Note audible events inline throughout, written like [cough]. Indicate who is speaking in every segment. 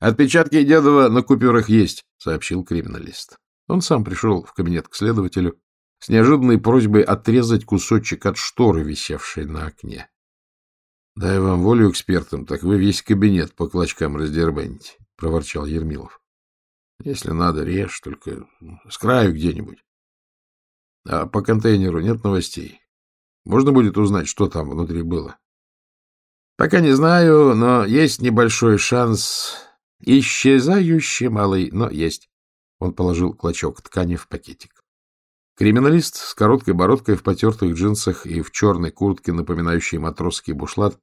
Speaker 1: Отпечатки Дедова на купюрах есть, — сообщил криминалист. Он сам пришел в кабинет к следователю с неожиданной просьбой отрезать кусочек от шторы, висевшей на окне. — Дай вам волю экспертам, так вы весь кабинет по клочкам раздербаните, — проворчал Ермилов. — Если надо, режь, только с краю где-нибудь. А по контейнеру нет новостей. Можно будет узнать, что там внутри было? — Пока не знаю, но есть небольшой шанс. Исчезающий малый, но есть. Он положил клочок ткани в пакетик. Криминалист с короткой бородкой в потертых джинсах и в черной куртке, напоминающей матросский бушлат,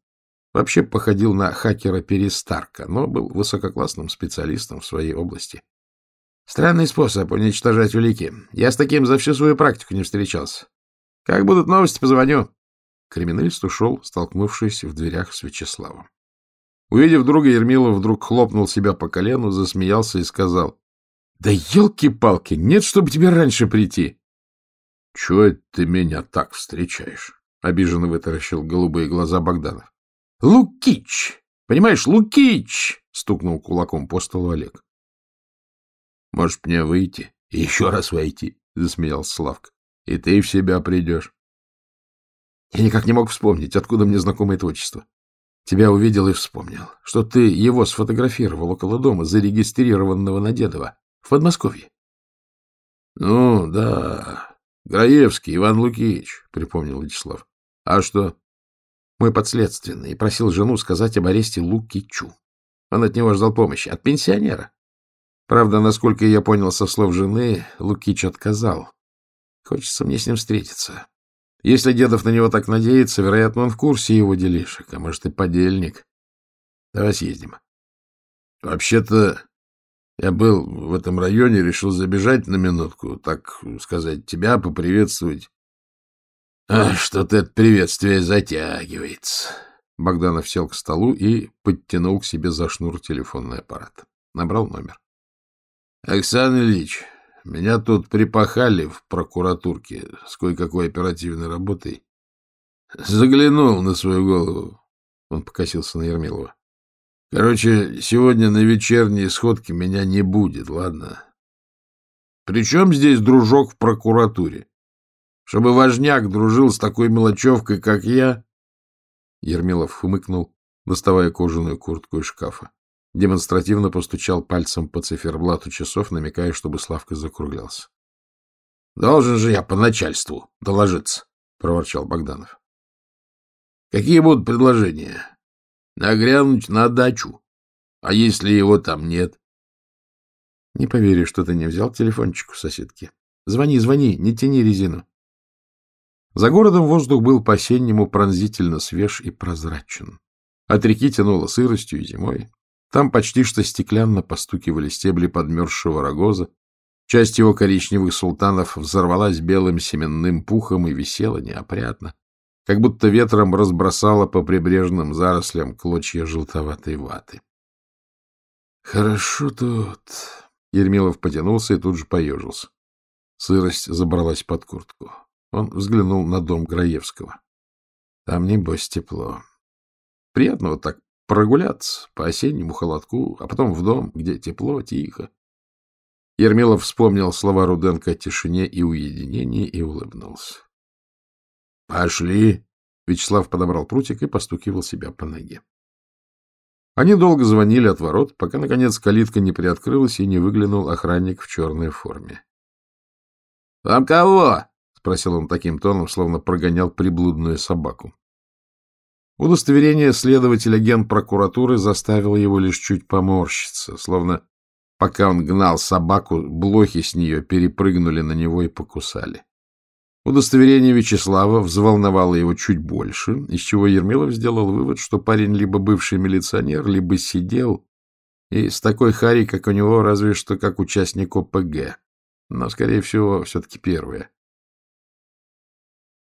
Speaker 1: вообще походил на хакера Перестарка, но был высококлассным специалистом в своей области. Странный способ уничтожать улики. Я с таким за всю свою практику не встречался. Как будут новости, позвоню. Криминалист ушел, столкнувшись в дверях с Вячеславом. Увидев друга, Ермилов вдруг хлопнул себя по колену, засмеялся и сказал, — Да елки-палки, нет, чтобы тебе раньше прийти. — Чего это ты меня так встречаешь? — обиженно вытаращил голубые глаза Богданов. — Лукич! Понимаешь, Лукич! — стукнул кулаком по столу Олег. — Может, мне выйти и еще раз войти? — засмеялся Славка. — И ты в себя придешь. Я никак не мог вспомнить, откуда мне знакомое это отчество. Тебя увидел и вспомнил, что ты его сфотографировал около дома, зарегистрированного на Дедова, в Подмосковье. — Ну, да, Граевский Иван Лукич, — припомнил Вячеслав. — А что? Мой подследственный просил жену сказать об аресте Лукичу. Он от него ждал помощи. От пенсионера. Правда, насколько я понял со слов жены, Лукич отказал. Хочется мне с ним встретиться. Если Дедов на него так надеется, вероятно, он в курсе его делишек, а может и подельник. Давай съездим. Вообще-то я был в этом районе, решил забежать на минутку, так сказать, тебя поприветствовать. Что-то это приветствие затягивается. Богданов сел к столу и подтянул к себе за шнур телефонный аппарат. Набрал номер. — Оксан Ильич, меня тут припахали в прокуратурке с кое-какой оперативной работой. Заглянул на свою голову. Он покосился на Ермилова. Короче, сегодня на вечерней сходке меня не будет, ладно? Причем здесь дружок в прокуратуре? Чтобы важняк дружил с такой мелочевкой, как я? Ермилов хмыкнул, доставая кожаную куртку из шкафа демонстративно постучал пальцем по циферблату часов, намекая, чтобы Славка закруглялся. — Должен же я по начальству доложиться, — проворчал Богданов. — Какие будут предложения? Нагрянуть на дачу. А если его там нет? — Не поверишь, что ты не взял телефончик у соседки. Звони, звони, не тяни резину. За городом воздух был по-осеннему пронзительно свеж и прозрачен. От реки тянуло сыростью и зимой. Там почти что стеклянно постукивали стебли подмерзшего рогоза. Часть его коричневых султанов взорвалась белым семенным пухом и висела неопрятно, как будто ветром разбросала по прибрежным зарослям клочья желтоватой ваты. — Хорошо тут. Ермилов потянулся и тут же поежился. Сырость забралась под куртку. Он взглянул на дом Граевского. Там, небось, тепло. Приятно вот так Прогуляться по осеннему холодку, а потом в дом, где тепло, тихо. Ермилов вспомнил слова Руденко о тишине и уединении и улыбнулся. — Пошли! — Вячеслав подобрал прутик и постукивал себя по ноге. Они долго звонили от ворот, пока, наконец, калитка не приоткрылась и не выглянул охранник в черной форме. — Вам кого? — спросил он таким тоном, словно прогонял приблудную собаку. Удостоверение следователя генпрокуратуры заставило его лишь чуть поморщиться, словно пока он гнал собаку, блохи с нее перепрыгнули на него и покусали. Удостоверение Вячеслава взволновало его чуть больше, из чего Ермилов сделал вывод, что парень либо бывший милиционер, либо сидел, и с такой харей, как у него, разве что как участник ОПГ. Но, скорее всего, все-таки первое.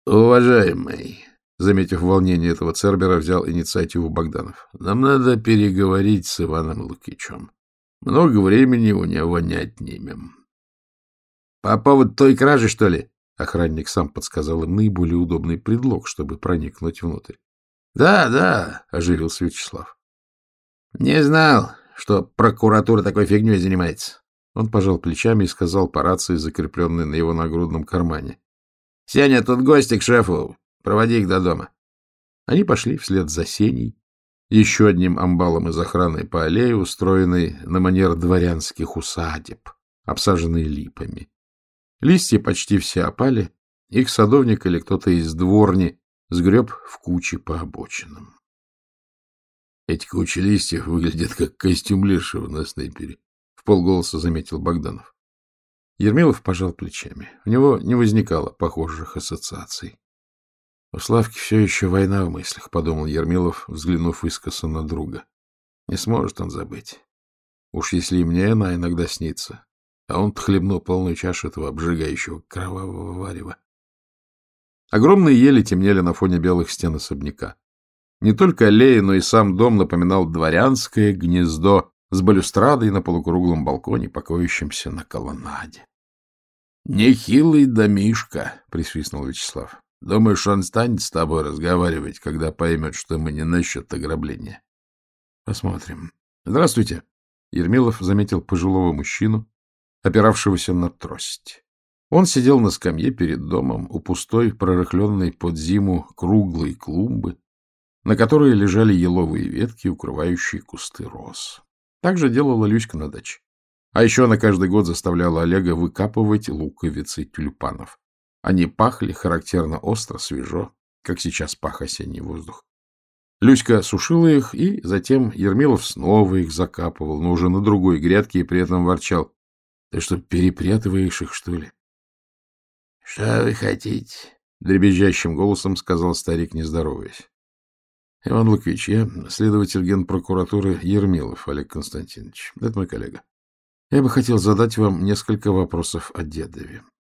Speaker 1: «Уважаемый», Заметив волнение этого Цербера, взял инициативу Богданов. — Нам надо переговорить с Иваном Лукичем. Много времени у него не отнимем. — По поводу той кражи, что ли? Охранник сам подсказал им наиболее удобный предлог, чтобы проникнуть внутрь. — Да, да, — оживился Вячеслав. — Не знал, что прокуратура такой фигней занимается. Он пожал плечами и сказал по рации, закрепленной на его нагрудном кармане. — Сеня, тут гости к шефу. Проводи их до дома. Они пошли вслед за Сеней, еще одним амбалом из охраны по аллее, устроенной на манер дворянских усадеб, обсаженной липами. Листья почти все опали, их садовник или кто-то из дворни сгреб в кучи по обочинам. Эти кучи листьев выглядят как костюм лешего на снайпере, — в полголоса заметил Богданов. Ермилов пожал плечами. У него не возникало похожих ассоциаций. У Славки все еще война в мыслях, — подумал Ермилов, взглянув искоса на друга. Не сможет он забыть. Уж если и мне она иногда снится, а он хлебнул полную чашу этого обжигающего кровавого варева. Огромные ели темнели на фоне белых стен особняка. Не только аллея, но и сам дом напоминал дворянское гнездо с балюстрадой на полукруглом балконе, покоящемся на колоннаде. — Нехилый домишка, — присвистнул Вячеслав. Думаешь, он станет с тобой разговаривать, когда поймет, что мы не насчет ограбления? Посмотрим. Здравствуйте. Ермилов заметил пожилого мужчину, опиравшегося на трость. Он сидел на скамье перед домом у пустой, прорыхленной под зиму круглой клумбы, на которой лежали еловые ветки, укрывающие кусты роз. Так же делала Люська на даче. А еще она каждый год заставляла Олега выкапывать луковицы тюльпанов. Они пахли характерно остро, свежо, как сейчас пах осенний воздух. Люська сушила их, и затем Ермилов снова их закапывал, но уже на другой грядке и при этом ворчал. — Ты что, перепрятываешь их, что ли? — Что вы хотите? — дребезжащим голосом сказал старик, не здороваясь. — Иван Лукич, я следователь генпрокуратуры Ермилов Олег Константинович. Это мой коллега. Я бы хотел задать вам несколько вопросов о Дедове. —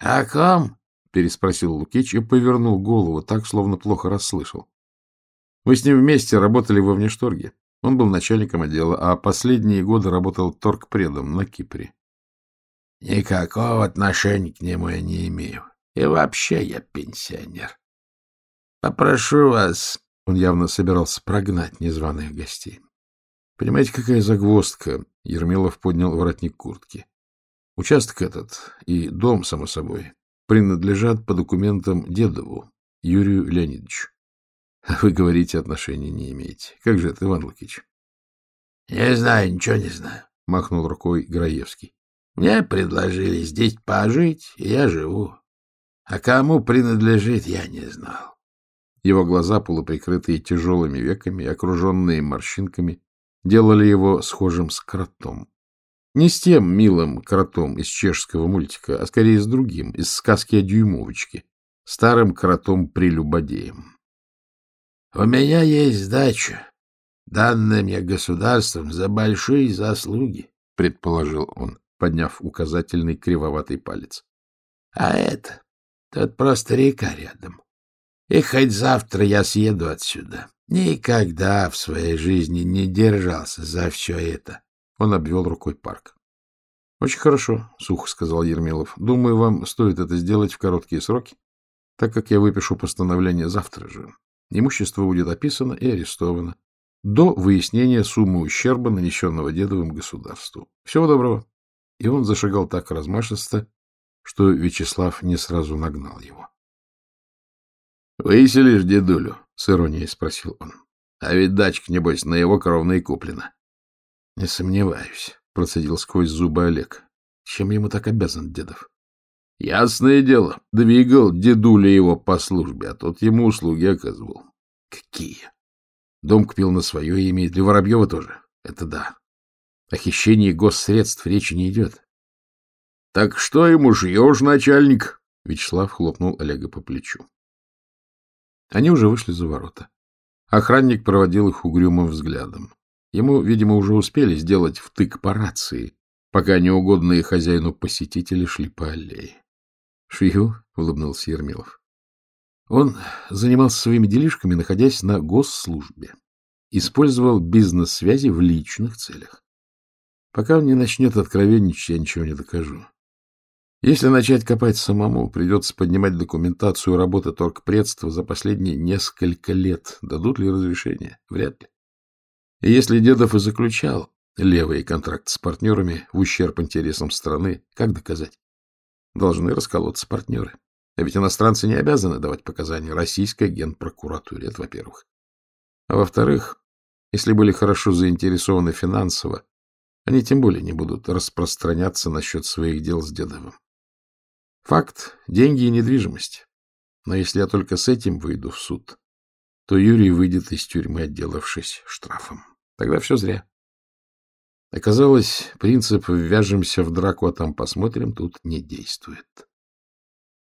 Speaker 1: О ком? — переспросил Лукич и повернул голову так, словно плохо расслышал. — Мы с ним вместе работали во внешторге. Он был начальником отдела, а последние годы работал торгпредом на Кипре. — Никакого отношения к нему я не имею. И вообще я пенсионер. Попрошу вас... Он явно собирался прогнать незваных гостей. Понимаете, какая загвоздка? Ермилов поднял воротник куртки. Участок этот и дом, само собой, принадлежат по документам Дедову, Юрию Леонидовичу. А вы говорите, отношения не имеете. Как же это, Иван Лукич? — Не знаю, ничего не знаю, — махнул рукой Граевский. — Мне предложили здесь пожить, и я живу. А кому принадлежит, я не знал. Его глаза, полуприкрытые тяжелыми веками, окруженные морщинками, делали его схожим с кротом. Не с тем милым кротом из чешского мультика, а скорее с другим, из сказки о дюймовочке, старым кротом-прелюбодеем. — У меня есть дача, данная мне государством за большие заслуги, — предположил он, подняв указательный кривоватый палец. — А это? Тут просто река рядом. И хоть завтра я съеду отсюда. Никогда в своей жизни не держался за все это. Он обвел рукой парк. — Очень хорошо, — сухо сказал Ермилов. — Думаю, вам стоит это сделать в короткие сроки, так как я выпишу постановление завтра же. Имущество будет описано и арестовано до выяснения суммы ущерба, нанесенного дедовым государству. Всего доброго. И он зашагал так размашисто, что Вячеслав не сразу нагнал его. — Выселишь дедулю? — с иронией спросил он. — А ведь дачка, небось, на его кровной куплена. — Не сомневаюсь, — процедил сквозь зубы Олег. — Чем ему так обязан Дедов? — Ясное дело, двигал дедуля его по службе, а тот ему услуги оказывал. — Какие? Дом купил на свое имя, и для Воробьева тоже. Это да. О хищении госсредств речи не идет. — Так что ему жьешь, начальник? — Вячеслав хлопнул Олега по плечу. Они уже вышли за ворота. Охранник проводил их угрюмым взглядом. Ему, видимо, уже успели сделать втык по рации, пока неугодные хозяину посетители шли по аллее. — Шью, — улыбнулся Ермилов. Он занимался своими делишками, находясь на госслужбе. Использовал бизнес-связи в личных целях. Пока он не начнет откровенничать, я ничего не докажу. Если начать копать самому, придется поднимать документацию работы торгпредства за последние несколько лет. Дадут ли разрешение? Вряд ли. И если Дедов и заключал левые контракты с партнерами в ущерб интересам страны, как доказать? Должны расколоться партнеры. А ведь иностранцы не обязаны давать показания российской генпрокуратуре, это во-первых. А во-вторых, если были хорошо заинтересованы финансово, они тем более не будут распространяться насчет своих дел с Дедовым. Факт — деньги и недвижимость. Но если я только с этим выйду в суд, то Юрий выйдет из тюрьмы, отделавшись штрафом. Тогда все зря. Оказалось, принцип «ввяжемся в драку, а там посмотрим» тут не действует.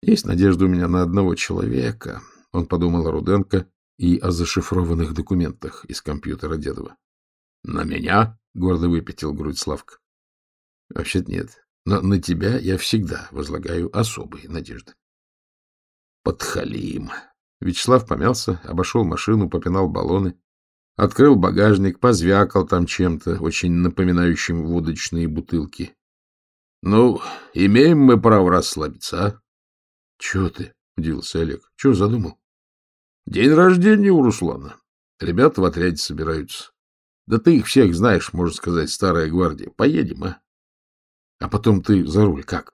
Speaker 1: Есть надежда у меня на одного человека, он подумал о Руденко и о зашифрованных документах из компьютера Дедова. — На меня? — гордо выпятил грудь Славка. — Вообще-то нет. Но на тебя я всегда возлагаю особые надежды. Подхалим. Вячеслав помялся, обошел машину, попинал баллоны, открыл багажник, позвякал там чем-то, очень напоминающим водочные бутылки. — Ну, имеем мы право расслабиться, а? — Чего ты? — удивился Олег. — Чего задумал? — День рождения у Руслана. Ребята в отряде собираются. Да ты их всех знаешь, можно сказать, старая гвардия. Поедем, а? А потом ты за руль как?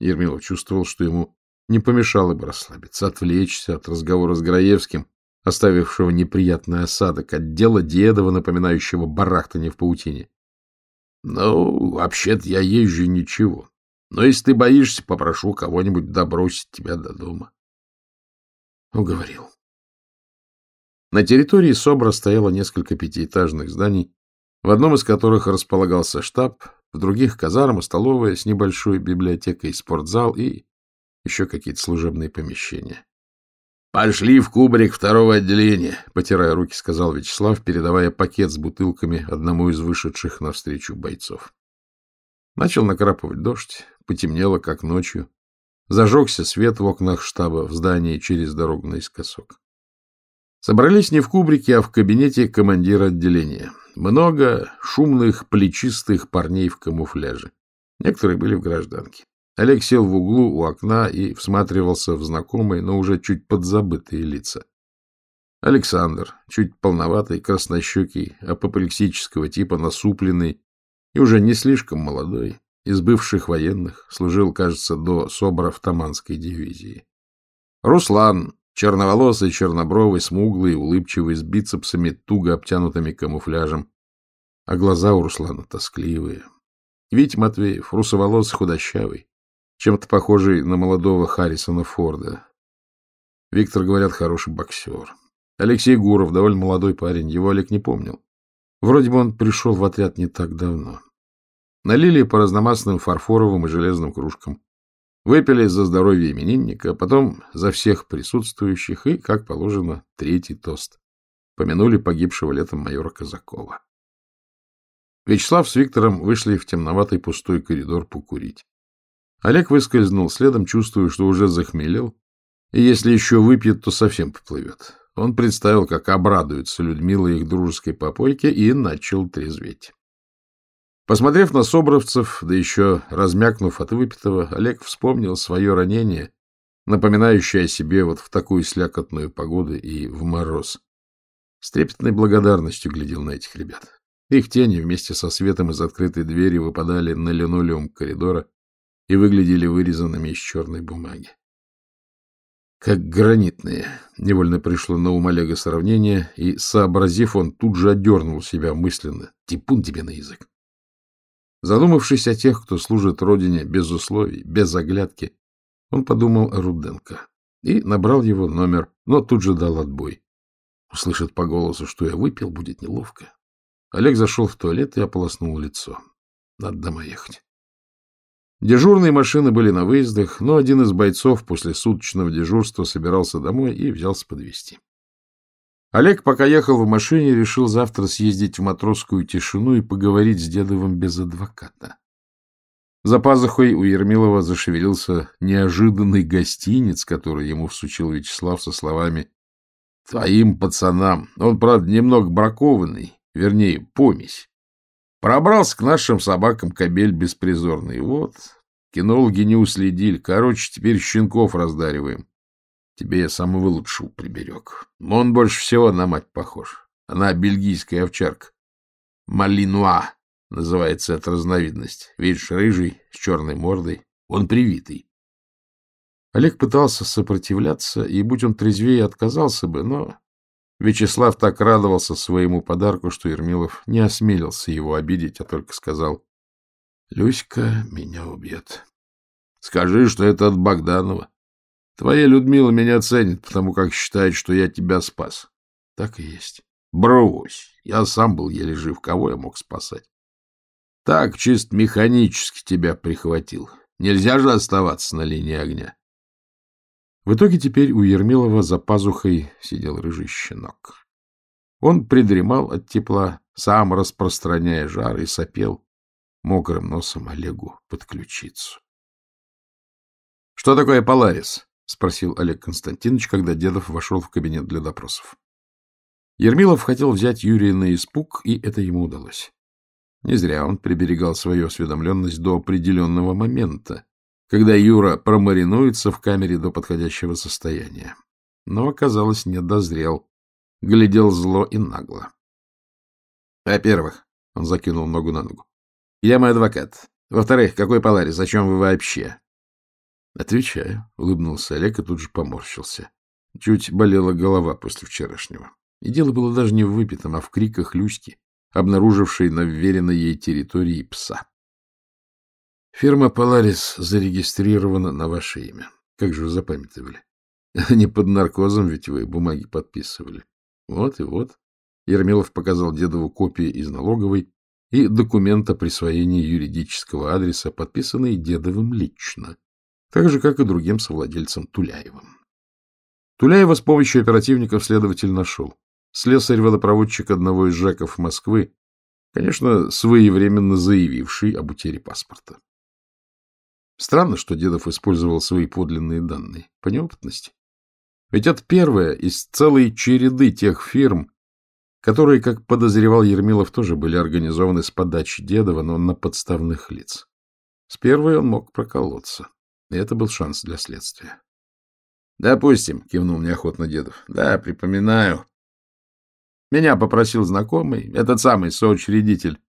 Speaker 1: Ермилов чувствовал, что ему не помешало бы расслабиться, отвлечься от разговора с Граевским, оставившего неприятный осадок от дела Дедова, напоминающего барахтание в паутине. — Ну, вообще-то я езжу ничего. Но если ты боишься, попрошу кого-нибудь добросить тебя до дома. Уговорил. На территории СОБРа стояло несколько пятиэтажных зданий, в одном из которых располагался штаб, в других — казарма, столовая с небольшой библиотекой, спортзал и еще какие-то служебные помещения. — Пошли в кубрик второго отделения, — потирая руки, сказал Вячеслав, передавая пакет с бутылками одному из вышедших навстречу бойцов. Начал накрапывать дождь, потемнело, как ночью. Зажегся свет в окнах штаба в здании через дорогу наискосок. Собрались не в кубрике, а в кабинете командира отделения. Много шумных, плечистых парней в камуфляже. Некоторые были в гражданке. Олег сел в углу у окна и всматривался в знакомые, но уже чуть подзабытые лица. Александр, чуть полноватый, краснощекий, апоплексического типа, насупленный и уже не слишком молодой, из бывших военных, служил, кажется, до СОБРа в Таманской дивизии. Руслан, Черноволосый, чернобровый, смуглый, улыбчивый, с бицепсами, туго обтянутыми камуфляжем. А глаза у Руслана тоскливые. Вить Матвеев, русоволосый, худощавый, чем-то похожий на молодого Харрисона Форда. Виктор, говорят, хороший боксер. Алексей Гуров, довольно молодой парень, его Олег не помнил. Вроде бы он пришел в отряд не так давно. Налили по разномастным фарфоровым и железным кружкам. Выпили за здоровье именинника, потом за всех присутствующих и, как положено, третий тост. Помянули погибшего летом майора Казакова. Вячеслав с Виктором вышли в темноватый пустой коридор покурить. Олег выскользнул следом, чувствуя, что уже захмелел, и если еще выпьет, то совсем поплывет. Он представил, как обрадуется Людмила их дружеской попойке, и начал трезветь. Посмотрев на собровцев, да еще размякнув от выпитого, Олег вспомнил свое ранение, напоминающее о себе вот в такую слякотную погоду и в мороз. С трепетной благодарностью глядел на этих ребят. Их тени вместе со светом из открытой двери выпадали на линолеум коридора и выглядели вырезанными из черной бумаги. Как гранитные, невольно пришло на ум Олега сравнение, и, сообразив, он тут же одернул себя мысленно. Типун тебе на язык. Задумавшись о тех, кто служит родине без условий, без оглядки, он подумал о Руденко и набрал его номер, но тут же дал отбой. Услышит по голосу, что я выпил, будет неловко. Олег зашел в туалет и ополоснул лицо. Надо домой ехать. Дежурные машины были на выездах, но один из бойцов после суточного дежурства собирался домой и взялся подвезти. Олег, пока ехал в машине, решил завтра съездить в матросскую тишину и поговорить с Дедовым без адвоката. За пазухой у Ермилова зашевелился неожиданный гостиниц, который ему всучил Вячеслав со словами «Твоим пацанам, он, правда, немного бракованный, вернее, помесь. Пробрался к нашим собакам кобель беспризорный. Вот, кинологи не уследили. Короче, теперь щенков раздариваем. Тебе я самого лучшего приберег. Он больше всего на мать похож. Она бельгийская овчарка. Малинуа называется эта разновидность. Видишь, рыжий, с черной мордой. Он привитый. Олег пытался сопротивляться, и, будь он трезвее, отказался бы, но Вячеслав так радовался своему подарку, что Ермилов не осмелился его обидеть, а только сказал, — Люська меня убьет. — Скажи, что это от Богданова. Твоя Людмила меня ценит, потому как считает, что я тебя спас. — Так и есть. — Брось, я сам был еле жив, кого я мог спасать? — Так, чисто механически тебя прихватил. Нельзя же оставаться на линии огня. В итоге теперь у Ермилова за пазухой сидел рыжий щенок. Он придремал от тепла, сам распространяя жар, и сопел мокрым носом Олегу под ключицу. — Что такое Поларис? — спросил Олег Константинович, когда Дедов вошел в кабинет для допросов. Ермилов хотел взять Юрия на испуг, и это ему удалось. Не зря он приберегал свою осведомленность до определенного момента, когда Юра промаринуется в камере до подходящего состояния. Но, оказалось, не дозрел. Глядел зло и нагло. Во-первых, он закинул ногу на ногу. Я мой адвокат. Во-вторых, какой Поларис? Зачем вы вообще? Отвечаю, улыбнулся Олег и тут же поморщился. Чуть болела голова после вчерашнего. И дело было даже не в выпитом, а в криках Люськи, обнаружившей на вверенной ей территории пса. Фирма «Поларис» зарегистрирована на ваше имя. Как же вы запамятовали? [laughs] Не под наркозом ведь вы бумаги подписывали. Вот и вот. Ермилов показал Дедову копии из налоговой и документ о присвоении юридического адреса, подписанный Дедовым лично, так же, как и другим совладельцем Туляевым. Туляева с помощью оперативников следователь нашел. Слесарь-водопроводчик одного из ЖЭКов Москвы, конечно, своевременно заявивший об утере паспорта. Странно, что Дедов использовал свои подлинные данные. По неопытности. Ведь это первая из целой череды тех фирм, которые, как подозревал Ермилов, тоже были организованы с подачи Дедова, но на подставных лиц. С первой он мог проколоться. И это был шанс для следствия. — Допустим, — кивнул неохотно Дедов. — Да, припоминаю. Меня попросил знакомый, этот самый соучредитель,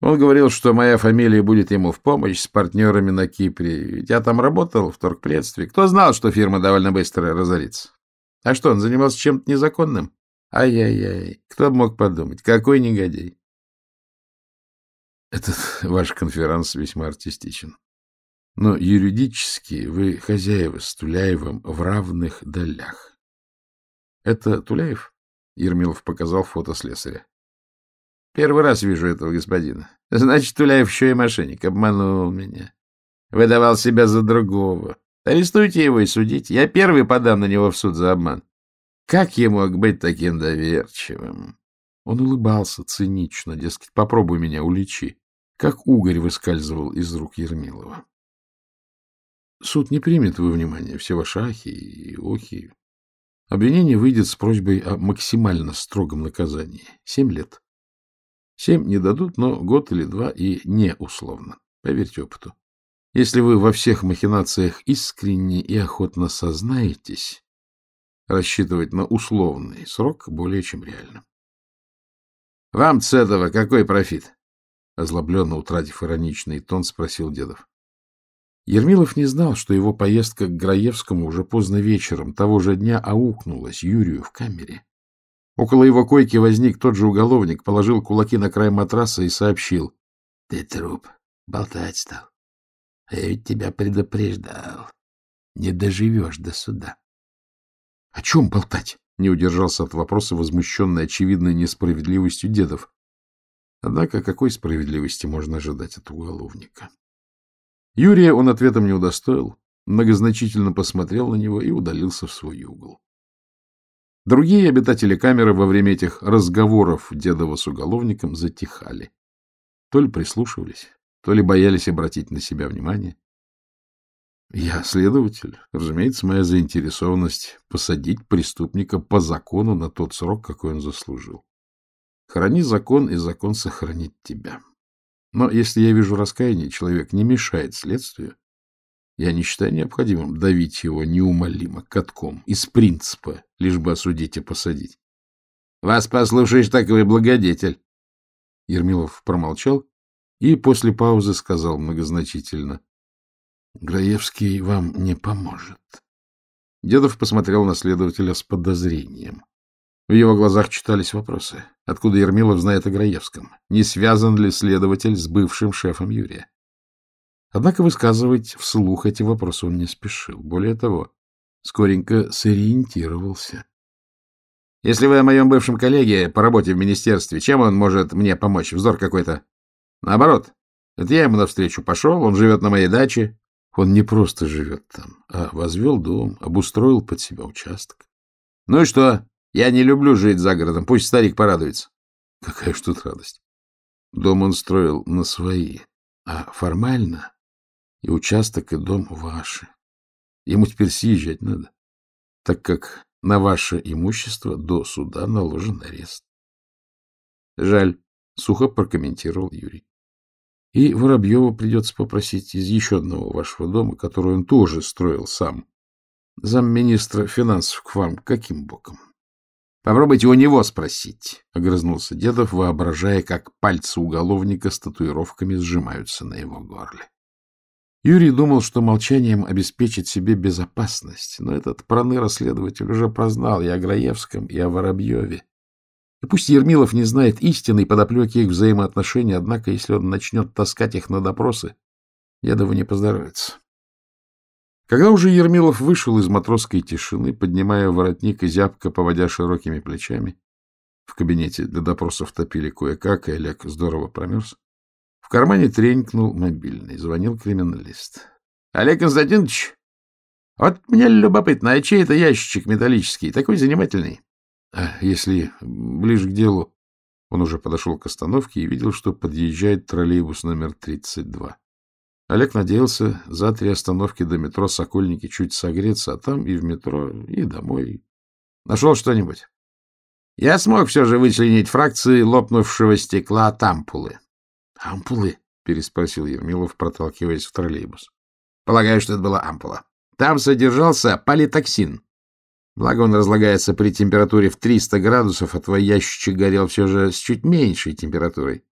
Speaker 1: он говорил, что моя фамилия будет ему в помощь с партнерами на Кипре. Ведь я там работал в торгпредстве. Кто знал, что фирма довольно быстро разорится? А что, он занимался чем-то незаконным? Ай-яй-яй, кто мог подумать? Какой негодяй! Этот [laughs] ваш конферанс весьма артистичен. Но юридически вы хозяева с Туляевым в равных долях. Это Туляев? Ермилов показал фото слесаря. Первый раз вижу этого господина. Значит, Туляев еще и мошенник. Обманул меня. Выдавал себя за другого. Арестуйте его и судите. Я первый подам на него в суд за обман. Как я мог быть таким доверчивым? Он улыбался цинично, дескать, попробуй меня уличи. Как угорь выскальзывал из рук Ермилова. Суд не примет во внимание все ваши ахи и охи. Обвинение выйдет с просьбой о максимально строгом наказании. Семь лет. Семь не дадут, но год или два и не условно. Поверьте опыту. Если вы во всех махинациях искренне и охотно сознаетесь, рассчитывать на условный срок более чем реально. — Вам с этого какой профит? — озлобленно утратив ироничный тон, спросил Дедов. Ермилов не знал, что его поездка к Граевскому уже поздно вечером того же дня аукнулась Юрию в камере. Около его койки возник тот же уголовник, положил кулаки на край матраса и сообщил. — Ты труп. Болтать стал. А я ведь тебя предупреждал. Не доживешь до суда. — О чем болтать? — не удержался от вопроса, возмущенный очевидной несправедливостью дедов. Однако какой справедливости можно ожидать от уголовника? Юрия он ответом не удостоил, многозначительно посмотрел на него и удалился в свой угол. Другие обитатели камеры во время этих разговоров Дедова с уголовником затихали. То ли прислушивались, то ли боялись обратить на себя внимание. Я следователь. Разумеется, моя заинтересованность — посадить преступника по закону на тот срок, какой он заслужил. Храни закон, и закон сохранит тебя. Но если я вижу раскаяние, человек не мешает следствию, я не считаю необходимым давить его неумолимо, катком, из принципа, лишь бы осудить и посадить. — Вас послушаешь, так вы благодетель. Ермилов промолчал и после паузы сказал многозначительно. — Граевский вам не поможет. Дедов посмотрел на следователя с подозрением. В его глазах читались вопросы. Откуда Ермилов знает о Граевском? Не связан ли следователь с бывшим шефом Юрия? Однако высказывать вслух эти вопросы он не спешил. Более того, скоренько сориентировался. — Если вы о моем бывшем коллеге по работе в министерстве, чем он может мне помочь? Вздор какой-то. Наоборот, это я ему навстречу пошел, он живет на моей даче. Он не просто живет там, а возвел дом, обустроил под себя участок. Ну и что? Я не люблю жить за городом, пусть старик порадуется. Какая ж тут радость. Дом он строил на свои, а формально и участок, и дом ваши. Ему теперь съезжать надо, так как на ваше имущество до суда наложен арест. Жаль, сухо прокомментировал Юрий. И Воробьеву придется попросить из еще одного вашего дома, который он тоже строил сам. Замминистра финансов к вам каким боком? — Попробуйте у него спросить, — огрызнулся Дедов, воображая, как пальцы уголовника с татуировками сжимаются на его горле. Юрий думал, что молчанием обеспечит себе безопасность, но этот проныра-следователь уже прознал и о Граевском, и о Воробьеве. И пусть Ермилов не знает истинной подоплеки их взаимоотношений, однако, если он начнет таскать их на допросы, Дедову не поздоровится. Когда уже Ермилов вышел из матросской тишины, поднимая воротник и зябко поводя широкими плечами, в кабинете для допросов топили кое-как, и Олег здорово промерз, в кармане тренькнул мобильный. Звонил криминалист. — Олег Константинович, вот мне любопытно, а чей это ящичек металлический, такой занимательный? А если ближе к делу, он уже подошел к остановке и видел, что подъезжает троллейбус номер 32. Олег надеялся за три остановки до метро Сокольники чуть согреться, а там и в метро, и домой. Нашел что-нибудь? Я смог все же вычленить фракции лопнувшего стекла от ампулы. — Ампулы? — переспросил Ермилов, проталкиваясь в троллейбус. — Полагаю, что это была ампула. Там содержался политоксин. Благо он разлагается при температуре в 300 градусов, а твой ящичек горел все же с чуть меньшей температурой.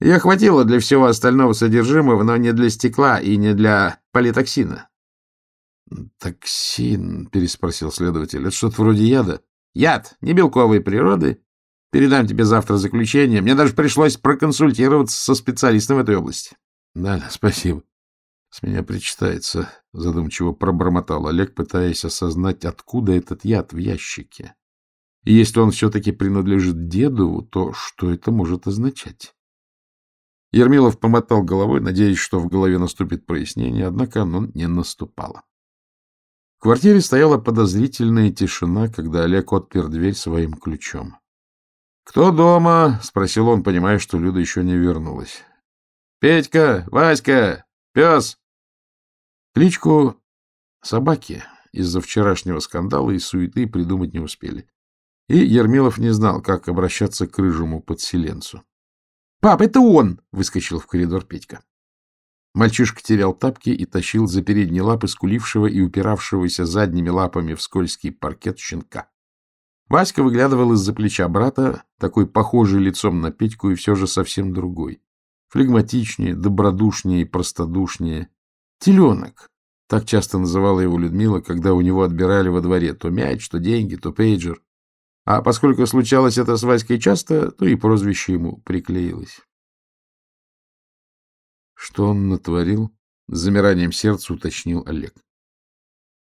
Speaker 1: Ее хватило для всего остального содержимого, но не для стекла и не для политоксина. — Токсин? — переспросил следователь. — Это что-то вроде яда? — Яд, не белковой природы, Передам тебе завтра заключение. Мне даже пришлось проконсультироваться со специалистом в этой области. Да, да, спасибо. С меня причитается, задумчиво пробормотал Олег, пытаясь осознать, откуда этот яд в ящике. И если он все-таки принадлежит деду, то что это может означать? Ермилов помотал головой, надеясь, что в голове наступит прояснение, однако оно не наступало. В квартире стояла подозрительная тишина, когда Олег отпер дверь своим ключом. «Кто дома?» — спросил он, понимая, что Люда еще не вернулась. «Петька! Васька! Пес!» Кличку собаки из-за вчерашнего скандала и суеты придумать не успели. И Ермилов не знал, как обращаться к рыжему подселенцу. «Пап, это он!» — выскочил в коридор Петька. Мальчишка терял тапки и тащил за передние лапы скулившего и упиравшегося задними лапами в скользкий паркет щенка. Васька выглядывал из-за плеча брата, такой похожий лицом на Петьку и все же совсем другой. Флегматичнее, добродушнее и простодушнее. Теленок. Так часто называла его Людмила, когда у него отбирали во дворе то мяч, то деньги, то пейджер. А поскольку случалось это с Васькой часто, то и прозвище ему приклеилось. Что он натворил? С замиранием сердца уточнил Олег.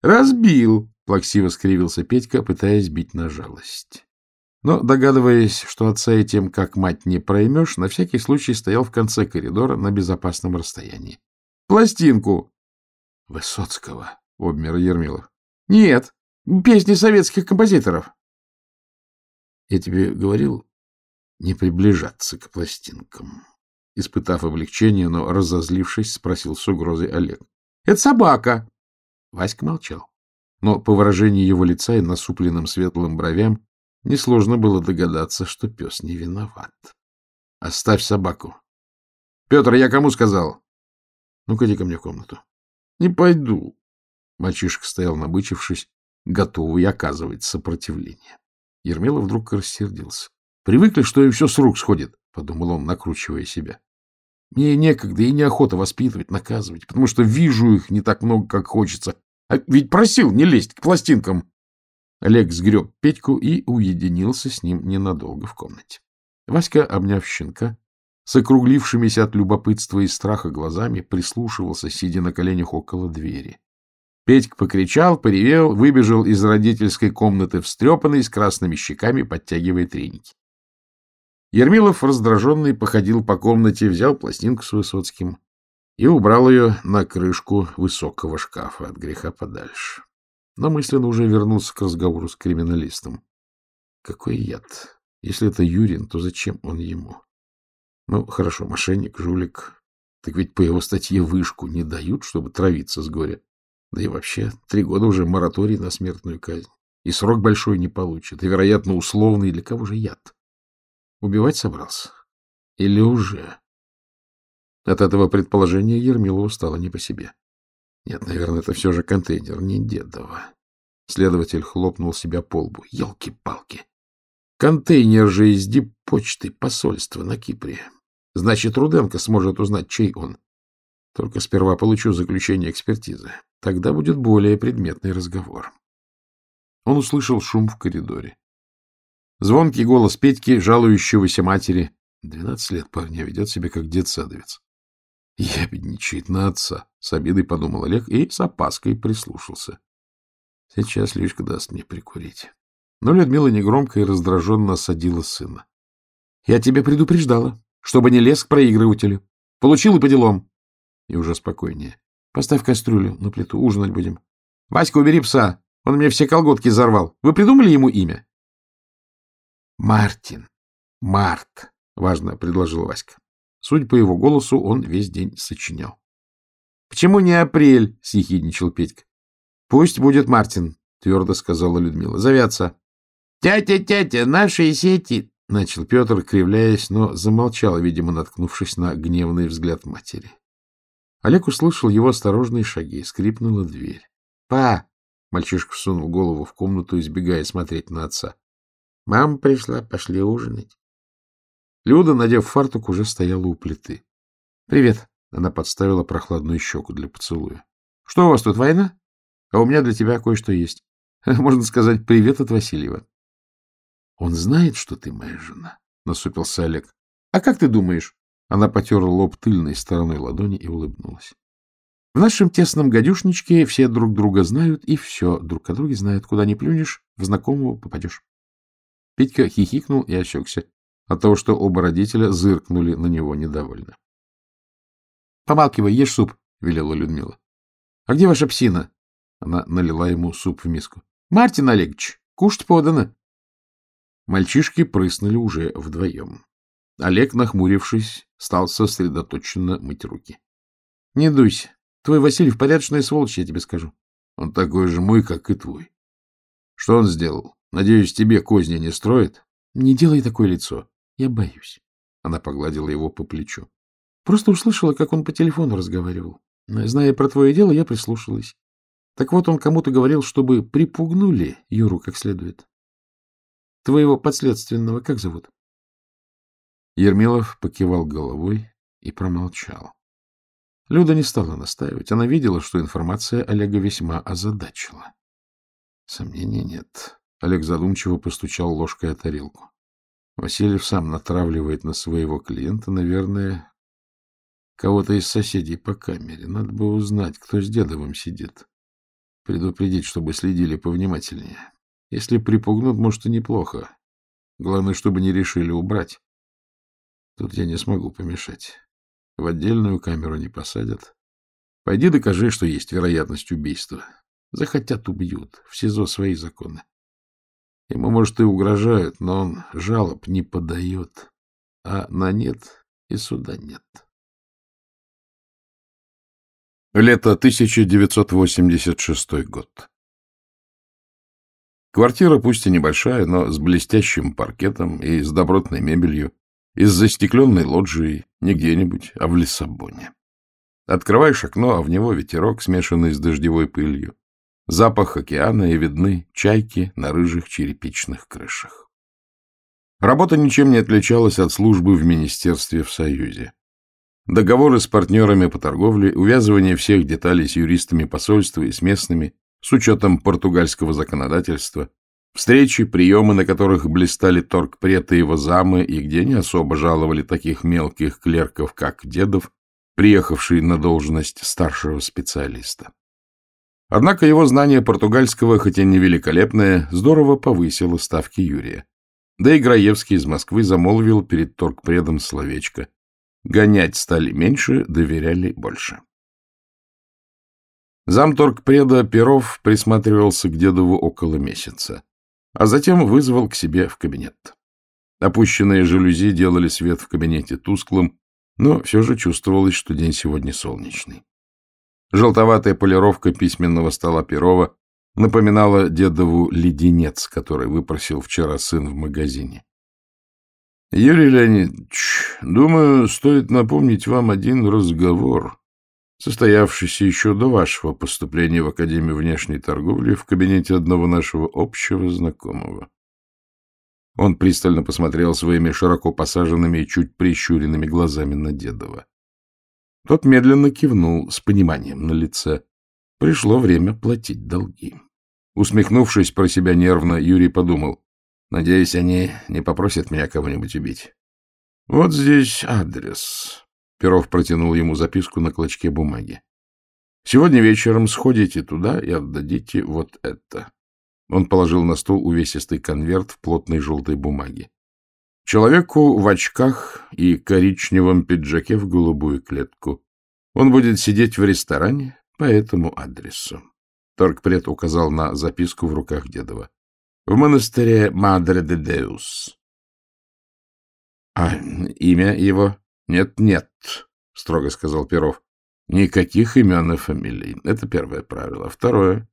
Speaker 1: «Разбил!» — плаксиво скривился Петька, пытаясь бить на жалость. Но, догадываясь, что отца этим как мать не проймешь, на всякий случай стоял в конце коридора на безопасном расстоянии. «Пластинку!» «Высоцкого», — обмер Ермилов. «Нет, песни советских композиторов». «Я тебе говорил не приближаться к пластинкам». Испытав облегчение, но разозлившись, спросил с угрозой Олег. — Это собака. Васька молчал. Но по выражению его лица и насупленным светлым бровям несложно было догадаться, что пес не виноват. — Оставь собаку. — Петр, я кому сказал? — Ну-ка, иди ко мне в комнату. — Не пойду. Мальчишка стоял, набычившись, готовый оказывать сопротивление. Ермилов вдруг рассердился. Привыкли, что им все с рук сходит, — подумал он, накручивая себя. Мне некогда и неохота воспитывать, наказывать, потому что вижу их не так много, как хочется. А ведь просил не лезть к пластинкам. Олег сгреб Петьку и уединился с ним ненадолго в комнате. Васька, обняв щенка, с округлившимися от любопытства и страха глазами, прислушивался, сидя на коленях около двери. Петька покричал, поревел, выбежал из родительской комнаты встрепанный, с красными щеками, подтягивая треники. Ермилов, раздраженный, походил по комнате, взял пластинку с Высоцким и убрал ее на крышку высокого шкафа от греха подальше. Но мысленно уже вернулся к разговору с криминалистом. Какой яд? Если это Юрин, то зачем он ему? Ну, хорошо, мошенник, жулик. Так ведь по его статье вышку не дают, чтобы травиться с горя. Да и вообще, три года уже мораторий на смертную казнь. И срок большой не получит, и, вероятно, условный. Для кого же яд? Убивать собрался? Или уже? От этого предположения Ермилову стало не по себе. Нет, наверное, это все же контейнер, не дедова. Следователь хлопнул себя по лбу. Елки-палки! Контейнер же из диппочты посольства на Кипре. Значит, Руденко сможет узнать, чей он. Только сперва получу заключение экспертизы. Тогда будет более предметный разговор. Он услышал шум в коридоре. Звонкий голос Петьки, жалующегося матери. Двенадцать лет парня ведет себя как дед-садовец. Ябедничает на отца, с обидой подумал Олег и с опаской прислушался. Сейчас Лючка даст мне прикурить. Но Людмила негромко и раздраженно осадила сына. — Я тебя предупреждала, чтобы не лез к проигрывателю. Получил и по делам. И уже спокойнее. Поставь кастрюлю на плиту, ужинать будем. — Васька, убери пса. Он мне все колготки взорвал. Вы придумали ему имя? Мартин. Март, важно предложил Васька. Судя по его голосу, он весь день сочинял. — Почему не апрель? — съехидничал Петька. — Пусть будет Мартин, — твердо сказала Людмила. — Завятся. — Тятя, тятя, наши сети! — начал Петр, кривляясь, но замолчал, видимо, наткнувшись на гневный взгляд матери. Олег услышал его осторожные шаги, скрипнула дверь. — Па! — мальчишка всунул голову в комнату, избегая смотреть на отца. Мама пришла, пошли ужинать. Люда, надев фартук, уже стояла у плиты. — Привет. Она подставила прохладную щеку для поцелуя. — Что у вас тут, война? А у меня для тебя кое-что есть. [laughs] Можно сказать, привет от Васильева. — Он знает, что ты моя жена? — насупился Олег. — А как ты думаешь? Она потерла лоб тыльной стороной ладони и улыбнулась. В нашем тесном гадюшничке все друг друга знают, и все друг о друге знают. Куда не плюнешь, в знакомого попадешь. Петька хихикнул и осекся от того, что оба родителя зыркнули на него недовольно. — Помалкивай, ешь суп, — велела Людмила. — А где ваша псина? Она налила ему суп в миску. — Мартин Олегович, кушать подано. Мальчишки прыснули уже вдвоем. Олег, нахмурившись, стал сосредоточенно мыть руки. — Не дуйся. Твой Василий порядочная сволочь, я тебе скажу. Он такой же мой, как и твой. Что он сделал? Надеюсь, тебе козни не строит? Не делай такое лицо. Я боюсь. Она погладила его по плечу. Просто услышала, как он по телефону разговаривал. Зная про твое дело, я прислушалась. Так вот, он кому-то говорил, чтобы припугнули Юру как следует. Твоего подследственного как зовут? Ермилов покивал головой и промолчал. Люда не стала настаивать. Она видела, что информация Олега весьма озадачила. Сомнений нет. Олег задумчиво постучал ложкой о тарелку. Васильев сам натравливает на своего клиента, наверное, кого-то из соседей по камере. Надо бы узнать, кто с Дедовым сидит. Предупредить, чтобы следили повнимательнее. Если припугнут, может, и неплохо. Главное, чтобы не решили убрать. Тут я не смогу помешать. В отдельную камеру не посадят. Пойди докажи, что есть вероятность убийства. Захотят — убьют. В СИЗО свои законы. Ему, может, и угрожают, но он жалоб не подает. А на нет и суда нет. Лето 1986 год. Квартира пусть и небольшая, но с блестящим паркетом и с добротной мебелью, и с застекленной лоджией, не где-нибудь, а в Лиссабоне. Открываешь окно, а в него ветерок, смешанный с дождевой пылью. Запах океана и видны чайки на рыжих черепичных крышах. Работа ничем не отличалась от службы в Министерстве в Союзе. Договоры с партнерами по торговле, увязывание всех деталей с юристами посольства и с местными, с учетом португальского законодательства, встречи, приемы, на которых блистали торгпред и его замы, и где не особо жаловали таких мелких клерков, как Дедов, приехавший на должность старшего специалиста. Однако его знание португальского, хотя невеликолепное, здорово повысило ставки Юрия. Да и Граевский из Москвы замолвил перед торгпредом словечко. Гонять стали меньше, доверяли больше. Замторгпреда Перов присматривался к Дедову около месяца, а затем вызвал к себе в кабинет. Опущенные жалюзи делали свет в кабинете тусклым, но все же чувствовалось, что день сегодня солнечный. Желтоватая полировка письменного стола Перова напоминала дедову леденец, который выпросил вчера сын в магазине. — Юрий Леонидович, думаю, стоит напомнить вам один разговор, состоявшийся еще до вашего поступления в Академию внешней торговли в кабинете одного нашего общего знакомого. Он пристально посмотрел своими широко посаженными и чуть прищуренными глазами на Дедова. Тот медленно кивнул с пониманием на лице. Пришло время платить долги. Усмехнувшись про себя нервно, Юрий подумал. Надеюсь, они не попросят меня кого-нибудь убить. Вот здесь адрес. Перов протянул ему записку на клочке бумаги. Сегодня вечером сходите туда и отдадите вот это. Он положил на стол увесистый конверт в плотной желтой бумаге. Человеку в очках и коричневом пиджаке в голубую клетку. Он будет сидеть в ресторане по этому адресу. Торгпред указал на записку в руках Дедова. В монастыре Мадре де Деус. — А имя его? Нет, — Нет-нет, — строго сказал Перов. — Никаких имен и фамилий. Это первое правило. Второе.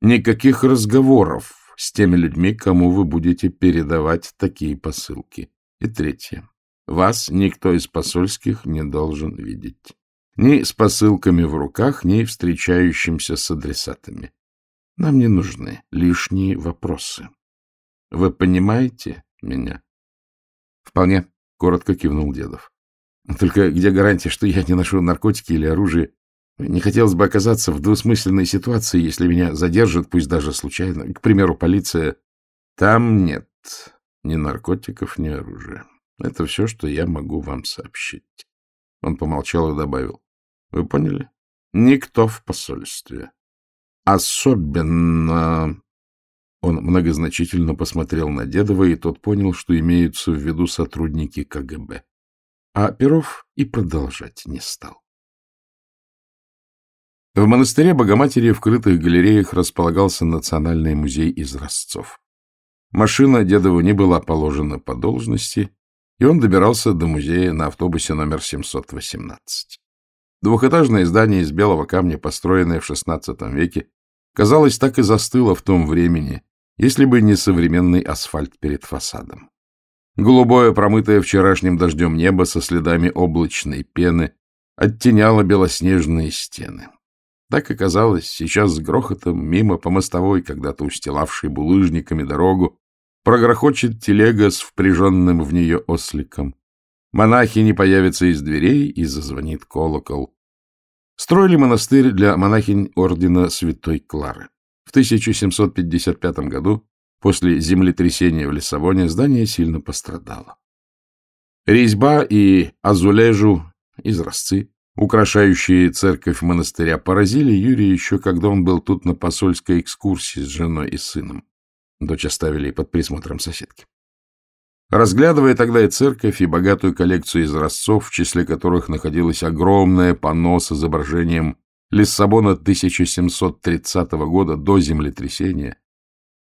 Speaker 1: Никаких разговоров с теми людьми, кому вы будете передавать такие посылки. И третье. Вас никто из посольских не должен видеть. Ни с посылками в руках, ни встречающимся с адресатами. Нам не нужны лишние вопросы. Вы понимаете меня? Вполне, — коротко кивнул Дедов. Только где гарантия, что я не ношу наркотики или оружие? Не хотелось бы оказаться в двусмысленной ситуации, если меня задержат, пусть даже случайно. К примеру, полиция. Там нет ни наркотиков, ни оружия. Это все, что я могу вам сообщить. Он помолчал и добавил. Вы поняли? Никто в посольстве. Особенно... Он многозначительно посмотрел на Дедова, и тот понял, что имеются в виду сотрудники КГБ. А Перов и продолжать не стал. В монастыре Богоматери в крытых галереях располагался Национальный музей изразцов. Машина Дедову не была положена по должности, и он добирался до музея на автобусе номер 718. Двухэтажное здание из белого камня, построенное в XVI веке, казалось, так и застыло в том времени, если бы не современный асфальт перед фасадом. Голубое, промытое вчерашним дождем небо со следами облачной пены оттеняло белоснежные стены. Так и казалось, сейчас с грохотом мимо по мостовой, когда-то устилавшей булыжниками дорогу, прогрохочет телега с впряженным в нее осликом. Монахи не появятся из дверей, и зазвонит колокол. Строили монастырь для монахинь ордена Святой Клары. В 1755 году После землетрясения в Лиссабоне здание сильно пострадало. Резьба и азулежу, изразцы, украшающие церковь монастыря, поразили Юрия еще когда он был тут на посольской экскурсии с женой и сыном. Дочь оставили под присмотром соседки. Разглядывая тогда и церковь, и богатую коллекцию изразцов, в числе которых находилось огромное панно с изображением Лиссабона 1730 года до землетрясения,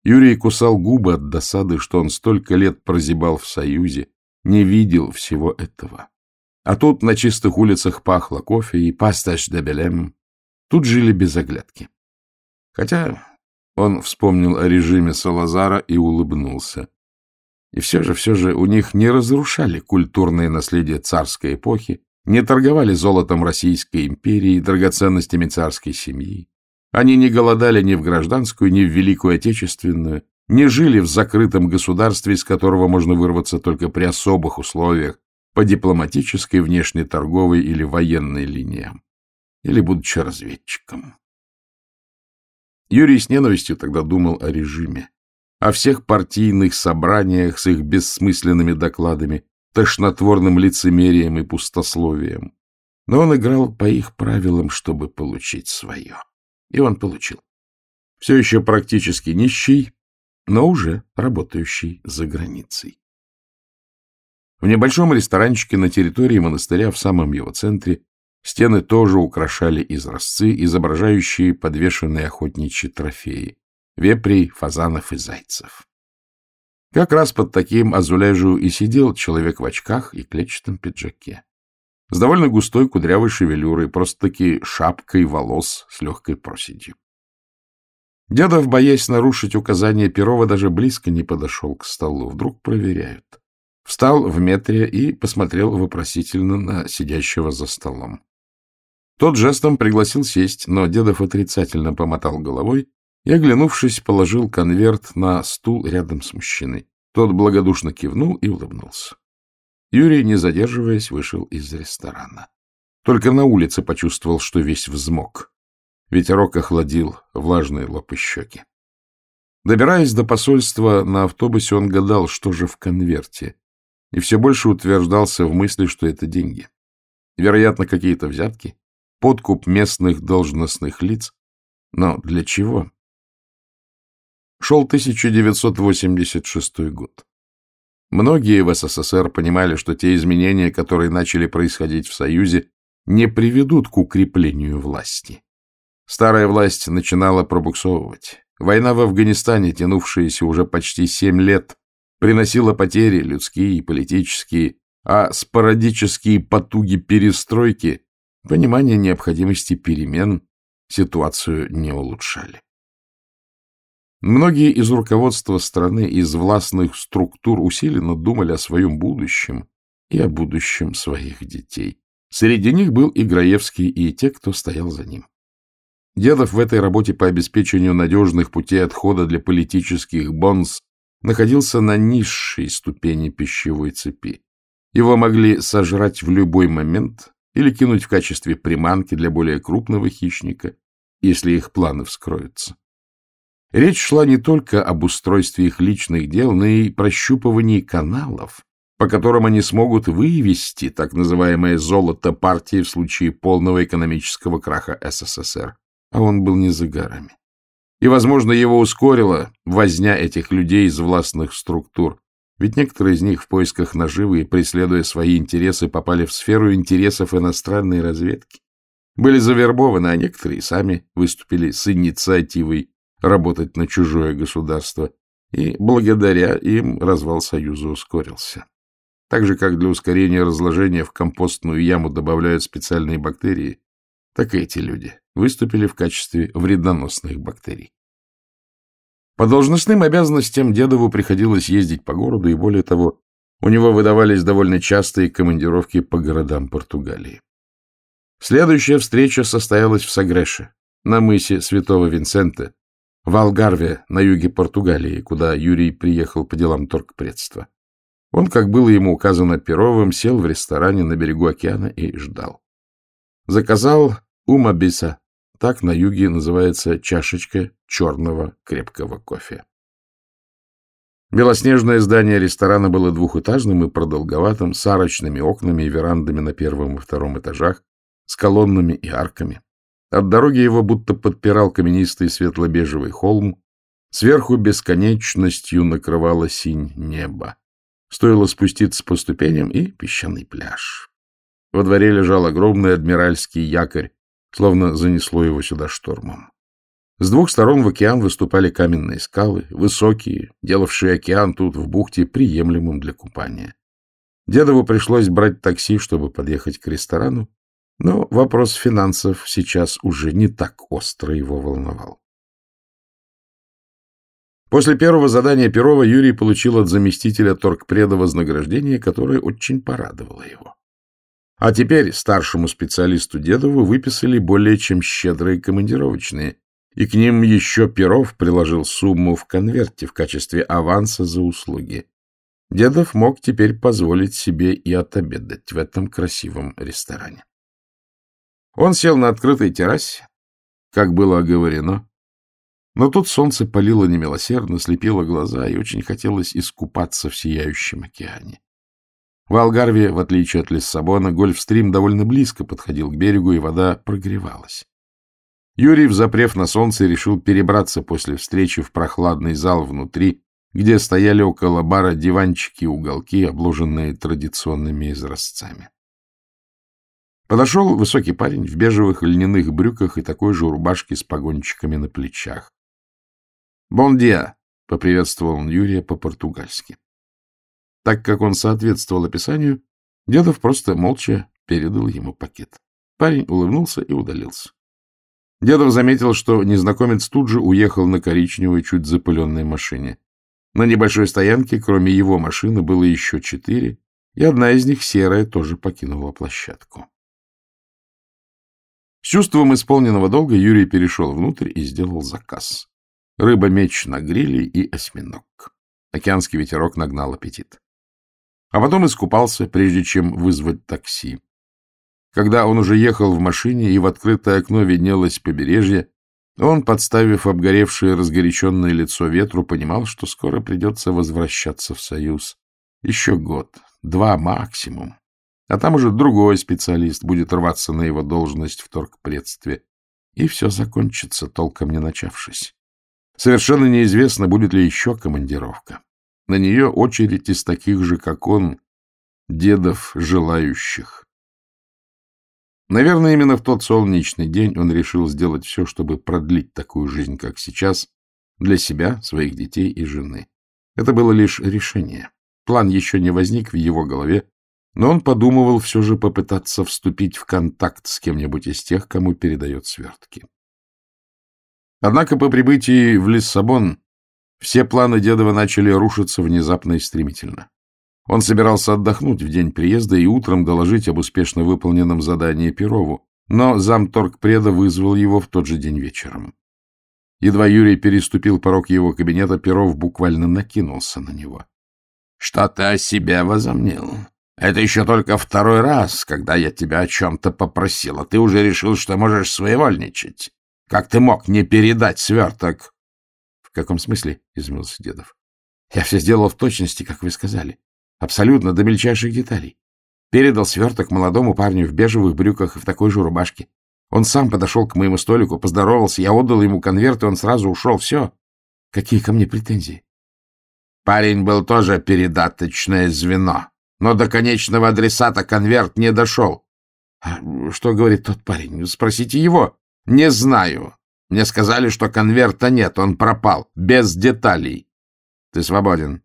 Speaker 1: Юрий кусал губы от досады, что он столько лет прозябал в Союзе, не видел всего этого. А тут на чистых улицах пахло кофе и пасташ де белем. Тут жили без оглядки. Хотя он вспомнил о режиме Салазара и улыбнулся. И все же, все же у них не разрушали культурное наследие царской эпохи, не торговали золотом Российской империи и драгоценностями царской семьи. Они не голодали ни в гражданскую, ни в Великую Отечественную, не жили в закрытом государстве, из которого можно вырваться только при особых условиях, по дипломатической, внешнеторговой или военной линиям, или будучи разведчиком. Юрий с ненавистью тогда думал о режиме, о всех партийных собраниях с их бессмысленными докладами, тошнотворным лицемерием и пустословием. Но он играл по их правилам, чтобы получить свое. И он получил. Все еще практически нищий, но уже работающий за границей. В небольшом ресторанчике на территории монастыря в самом его центре стены тоже украшали изразцы, изображающие подвешенные охотничьи трофеи — вепрей, фазанов и зайцев. Как раз под таким азуляжу и сидел человек в очках и клетчатом пиджаке. С довольно густой кудрявой шевелюрой, просто-таки шапкой волос с легкой проседью. Дедов, боясь нарушить указания Перова, даже близко не подошел к столу. Вдруг проверяют. Встал в метре и посмотрел вопросительно на сидящего за столом. Тот жестом пригласил сесть, но Дедов отрицательно помотал головой и, оглянувшись, положил конверт на стул рядом с мужчиной. Тот благодушно кивнул и улыбнулся. Юрий, не задерживаясь, вышел из ресторана. Только на улице почувствовал, что весь взмок. Ветерок охладил влажные лоб и щеки. Добираясь до посольства на автобусе, он гадал, что же в конверте, и все больше утверждался в мысли, что это деньги. Вероятно, какие-то взятки, подкуп местных должностных лиц. Но для чего? Шел 1986 год. Многие в СССР понимали, что те изменения, которые начали происходить в Союзе, не приведут к укреплению власти. Старая власть начинала пробуксовывать. Война в Афганистане, тянувшаяся уже почти семь лет, приносила потери людские и политические, а спорадические потуги перестройки, понимание необходимости перемен, ситуацию не улучшали. Многие из руководства страны, из властных структур усиленно думали о своем будущем и о будущем своих детей. Среди них был и Граевский, и те, кто стоял за ним. Дедов в этой работе по обеспечению надежных путей отхода для политических бонс находился на низшей ступени пищевой цепи. Его могли сожрать в любой момент или кинуть в качестве приманки для более крупного хищника, если их планы вскроются. Речь шла не только об устройстве их личных дел, но и прощупывании каналов, по которым они смогут вывести так называемое «золото партии» в случае полного экономического краха СССР а он был не за горами. И, возможно, его ускорила возня этих людей из властных структур, ведь некоторые из них в поисках наживы и преследуя свои интересы попали в сферу интересов иностранной разведки. Были завербованы, а некоторые сами выступили с инициативой работать на чужое государство, и благодаря им развал Союза ускорился. Так же, как для ускорения разложения в компостную яму добавляют специальные бактерии, так и эти люди выступили в качестве вредоносных бактерий. По должностным обязанностям Дедову приходилось ездить по городу, и более того, у него выдавались довольно частые командировки по городам Португалии. Следующая встреча состоялась в Сагреше, на мысе Святого Винсента, в Алгарве, на юге Португалии, куда Юрий приехал по делам торгпредства. Он, как было ему указано Перовым, сел в ресторане на берегу океана и ждал. Заказал умабиса, так на юге называется чашечка черного крепкого кофе. Белоснежное здание ресторана было двухэтажным и продолговатым, с арочными окнами и верандами на первом и втором этажах, с колоннами и арками. От дороги его будто подпирал каменистый светло-бежевый холм, сверху бесконечностью накрывало синь небо. Стоило спуститься по ступеням и песчаный пляж. Во дворе лежал огромный адмиральский якорь, словно занесло его сюда штормом. С двух сторон в океан выступали каменные скалы, высокие, делавшие океан тут в бухте приемлемым для купания. Дедову пришлось брать такси, чтобы подъехать к ресторану, но вопрос финансов сейчас уже не так остро его волновал. После первого задания Перова Юрий получил от заместителя торгпреда вознаграждение, которое очень порадовало его. А теперь старшему специалисту Дедову выписали более чем щедрые командировочные, и к ним еще Перов приложил сумму в конверте в качестве аванса за услуги. Дедов мог теперь позволить себе и отобедать в этом красивом ресторане. Он сел на открытой террасе, как было оговорено, но тут солнце палило немилосердно, слепило глаза, и очень хотелось искупаться в сияющем океане. В Алгарве, в отличие от Лиссабона, гольфстрим довольно близко подходил к берегу, и вода прогревалась. Юрий, взапрев на солнце, решил перебраться после встречи в прохладный зал внутри, где стояли около бара диванчики и уголки, обложенные традиционными изразцами. Подошел высокий парень в бежевых льняных брюках и такой же рубашке с погончиками на плечах. «Бон диа!» — поприветствовал он Юрия по-португальски. Так как он соответствовал описанию, Дедов просто молча передал ему пакет. Парень улыбнулся и удалился. Дедов заметил, что незнакомец тут же уехал на коричневой, чуть запыленной машине. На небольшой стоянке, кроме его машины, было еще четыре, и одна из них, серая, тоже покинула площадку. С чувством исполненного долга Юрий перешел внутрь и сделал заказ. Рыба-меч на гриле и осьминог. Океанский ветерок нагнал аппетит. А потом искупался, прежде чем вызвать такси. Когда он уже ехал в машине и в открытое окно виднелось побережье, он, подставив обгоревшее разгоряченное лицо ветру, понимал, что скоро придется возвращаться в Союз. Еще год, два максимум. А там уже другой специалист будет рваться на его должность в торгпредстве. И все закончится, толком не начавшись. Совершенно неизвестно, будет ли еще командировка. На нее очередь из таких же, как он, дедов желающих. Наверное, именно в тот солнечный день он решил сделать все, чтобы продлить такую жизнь, как сейчас, для себя, своих детей и жены. Это было лишь решение. План еще не возник в его голове, но он подумывал все же попытаться вступить в контакт с кем-нибудь из тех, кому передает свертки. Однако по прибытии в Лиссабон все планы Дедова начали рушиться внезапно и стремительно. Он собирался отдохнуть в день приезда и утром доложить об успешно выполненном задании Перову, но замторгпреда вызвал его в тот же день вечером. Едва Юрий переступил порог его кабинета, Перов буквально накинулся на него. — Что ты о себе возомнил? Это еще только второй раз, когда я тебя о чем-то попросил, а ты уже решил, что можешь своевольничать. Как ты мог не передать сверток? — каком смысле? — изумился Дедов. — Я все сделал в точности, как вы сказали. Абсолютно, до мельчайших деталей. Передал сверток молодому парню в бежевых брюках и в такой же рубашке. Он сам подошел к моему столику, поздоровался, я отдал ему конверт, и он сразу ушел. Все. Какие ко мне претензии? Парень был тоже передаточное звено, но до конечного адресата конверт не дошел. А что говорит тот парень? Спросите его. Не знаю. Мне сказали, что конверта нет, он пропал, без деталей. Ты свободен.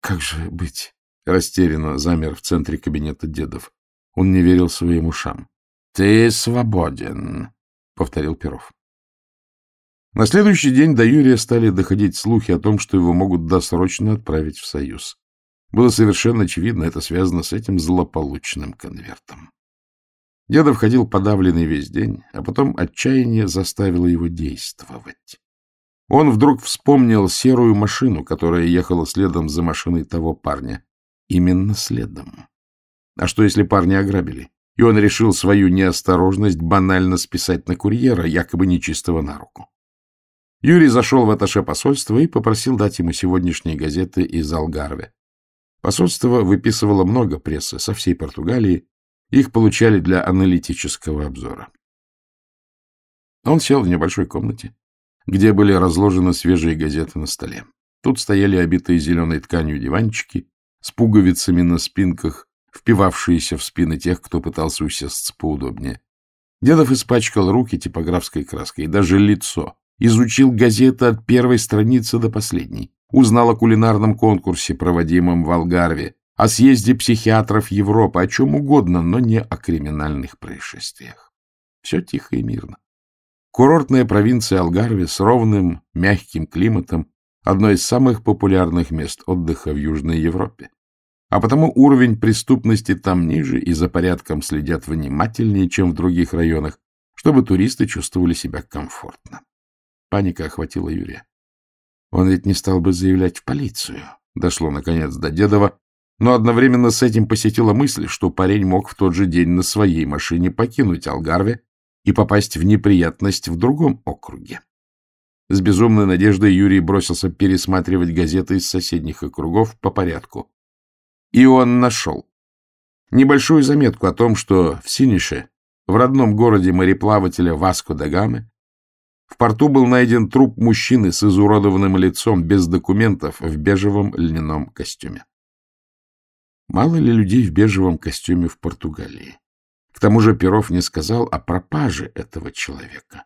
Speaker 1: Как же быть? Растерянно замер в центре кабинета дедов. Он не верил своим ушам. — Ты свободен, — повторил Перов. На следующий день до Юрия стали доходить слухи о том, что его могут досрочно отправить в Союз. Было совершенно очевидно, это связано с этим злополучным конвертом. Дедов ходил подавленный весь день, а потом отчаяние заставило его действовать. Он вдруг вспомнил серую машину, которая ехала следом за машиной того парня. Именно следом. А что, если парня ограбили? И он решил свою неосторожность банально списать на курьера, якобы нечистого на руку. Юрий зашел в аташе посольства и попросил дать ему сегодняшние газеты из Алгарве. Посольство выписывало много прессы со всей Португалии, их получали для аналитического обзора. Он сел в небольшой комнате, где были разложены свежие газеты на столе. Тут стояли обитые зеленой тканью диванчики с пуговицами на спинках, впивавшиеся в спины тех, кто пытался усесться поудобнее. Дедов испачкал руки типографской краской, и даже лицо. Изучил газеты от первой страницы до последней. Узнал о кулинарном конкурсе, проводимом в Алгарве, о съезде психиатров Европы, о чем угодно, но не о криминальных происшествиях. Все тихо и мирно. Курортная провинция Алгарве с ровным, мягким климатом – одно из самых популярных мест отдыха в Южной Европе. А потому уровень преступности там ниже и за порядком следят внимательнее, чем в других районах, чтобы туристы чувствовали себя комфортно. Паника охватила Юрия. Он ведь не стал бы заявлять в полицию. Дошло, наконец, до Дедова, но одновременно с этим посетила мысль, что парень мог в тот же день на своей машине покинуть Алгарве и попасть в неприятность в другом округе. С безумной надеждой Юрий бросился пересматривать газеты из соседних округов по порядку. И он нашел небольшую заметку о том, что в Синише, в родном городе мореплавателя Васко да Гамы, в порту был найден труп мужчины с изуродованным лицом без документов в бежевом льняном костюме. Мало ли людей в бежевом костюме в Португалии? К тому же Перов не сказал о пропаже этого человека.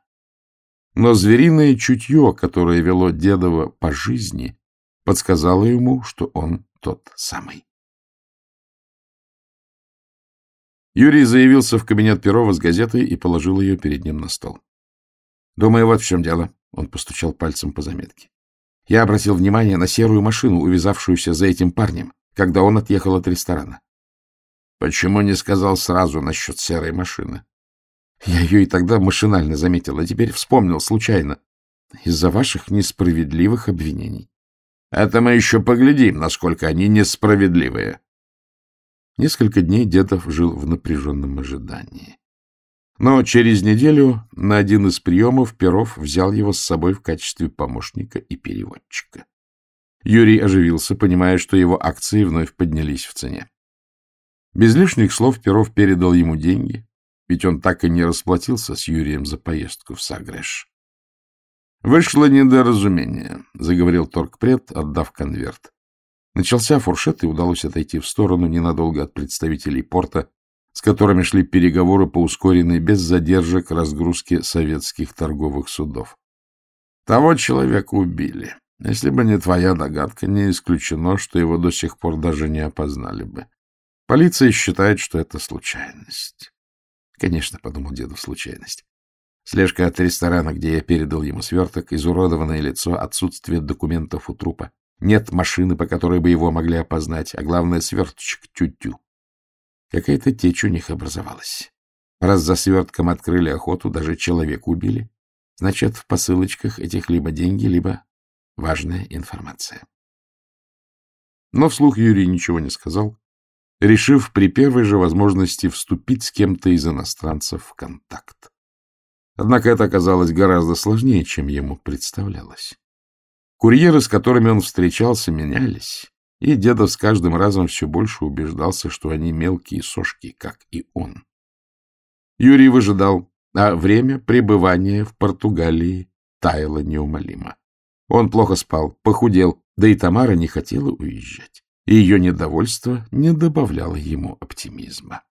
Speaker 1: Но звериное чутье, которое вело Дедова по жизни, подсказало ему, что он тот самый. Юрий заявился в кабинет Перова с газетой и положил ее перед ним на стол. Думаю, вот в чем дело. Он постучал пальцем по заметке. Я обратил внимание на серую машину, увязавшуюся за этим парнем, когда он отъехал от ресторана. Почему не сказал сразу насчет серой машины? Я ее и тогда машинально заметил, а теперь вспомнил случайно. Из-за ваших несправедливых обвинений. Это мы еще поглядим, насколько они несправедливые. Несколько дней Дедов жил в напряженном ожидании. Но через неделю на один из приемов Перов взял его с собой в качестве помощника и переводчика. Юрий оживился, понимая, что его акции вновь поднялись в цене. Без лишних слов Перов передал ему деньги, ведь он так и не расплатился с Юрием за поездку в Сагреш. «Вышло недоразумение», — заговорил торгпред, отдав конверт. Начался фуршет, и удалось отойти в сторону ненадолго от представителей порта, с которыми шли переговоры по ускоренной без задержек разгрузке советских торговых судов. Того человека убили. Если бы не твоя догадка, не исключено, что его до сих пор даже не опознали бы. Полиция считает, что это случайность. Конечно, — подумал дедов, — случайность. Слежка от ресторана, где я передал ему сверток, изуродованное лицо, отсутствие документов у трупа. Нет машины, по которой бы его могли опознать, а главное — сверточек тю-тю. Какая-то течь у них образовалась. Раз за свертком открыли охоту, даже человека убили, значит, в посылочках этих либо деньги, либо важная информация. Но вслух Юрий ничего не сказал, решив при первой же возможности вступить с кем-то из иностранцев в контакт. Однако это оказалось гораздо сложнее, чем ему представлялось. Курьеры, с которыми он встречался, менялись, и Дедов с каждым разом все больше убеждался, что они мелкие сошки, как и он. Юрий выжидал, а время пребывания в Португалии таяло неумолимо. Он плохо спал, похудел, да и Тамара не хотела уезжать. И ее недовольство не добавляло ему оптимизма.